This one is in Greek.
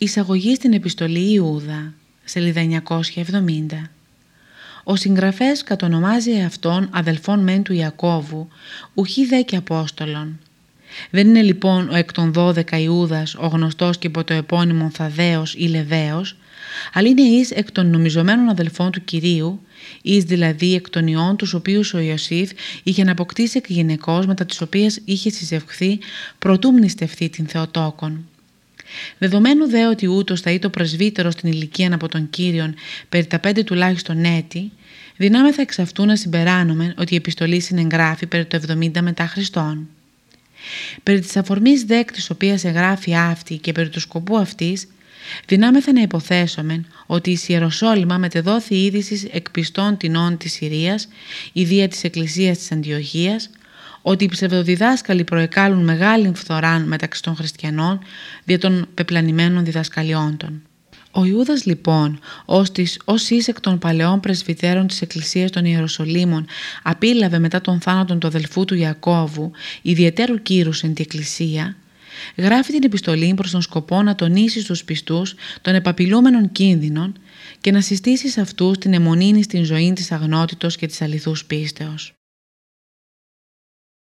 Εισαγωγή στην επιστολή Ιούδα, σελίδα 970. Ο συγγραφέας κατονομάζει αυτόν αδελφόν μεν του Ιακώβου, ουχή δε και Απόστολον. Δεν είναι λοιπόν ο εκ των δώδεκα Ιούδας, ο γνωστός και υπό το επώνυμο Θαδαίος ή Λεβαίος, αλλά είναι εις εκ των νομιζομένων αδελφών του Κυρίου, εις δηλαδή εκ των ιών τους οποίους ο Ιωσήφ είχε να αποκτήσει εκ γυναικός μετά τις οποίες είχε συζευχθεί προτού μνηστευτεί την Θεοτόκον. Δεδομένου δε ότι ούτως θα ήταν πρεσβύτερο στην ηλικία από τον Κύριον περί τα πέντε τουλάχιστον έτη, δυνάμεθα εξ αυτού να συμπεράνουμε ότι η επιστολή συνεγγράφει περί το 70 μετά Χριστόν. Περί της αφορμής δέκ της οποίας εγγράφει αυτή και περί του σκοπού αυτής, δυνάμεθα να υποθέσουμε ότι η Ιεροσόλυμα μετεδόθη είδηση εκπιστών τεινών της Συρίας, ιδία της Εκκλησίας της Αντιοχίας, ότι οι ψευδοδιδάσκαλοι προεκάλουν μεγάλη φθοράν μεταξύ των χριστιανών δια των πεπλανημένων διδασκαλιών των. Ο Ιούδας λοιπόν, ως της ως ίσεκ των παλαιών πρεσβυτέρων της Εκκλησίας των Ιεροσολύμων απίλαβε μετά τον θάνατο του αδελφού του Ιακώβου, ιδιαιτέρου κύρους εν τη Εκκλησία, γράφει την επιστολή προς τον σκοπό να τονίσει στους πιστούς των επαπειλούμενων κίνδυνων και να συστήσει σε αυτούς την αιμονίνη στην ζωή της αγνότητος και της αληθούς πίστεως.